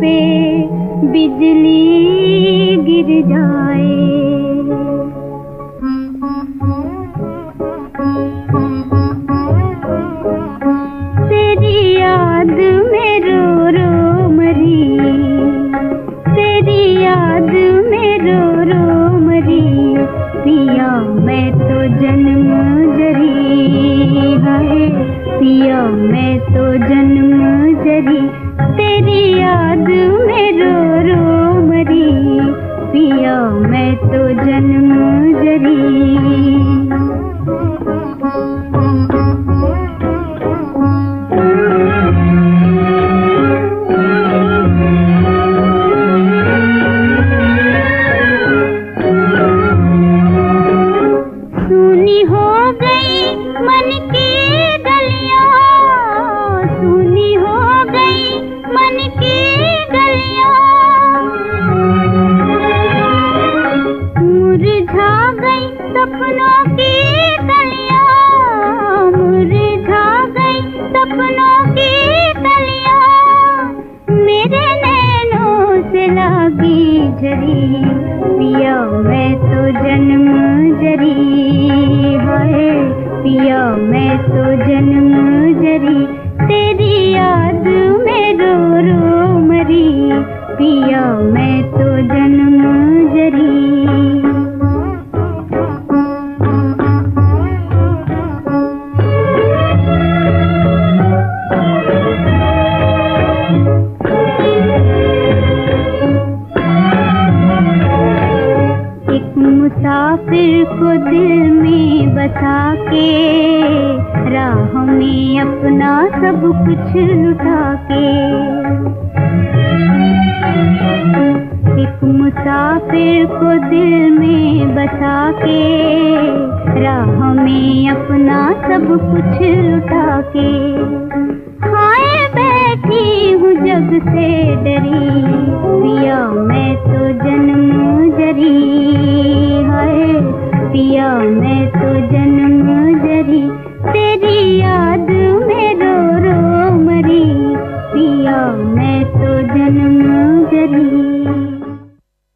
पे बिजली तेरी याद में रो रो मरी, पिया मैं तो जन्म जरी। सुनी हो गई मन की झरी पिया मैं तो जन्म जरी। है पिया मैं तो मुसाफिर को दिल में बसा के राह में अपना सब कुछ लुटा के एक मुसाफिर को दिल में बसा के राह में अपना सब कुछ लुटा के हाय, बैठी हूँ जग से डरी। मैं तो जन्म जरी तेरी याद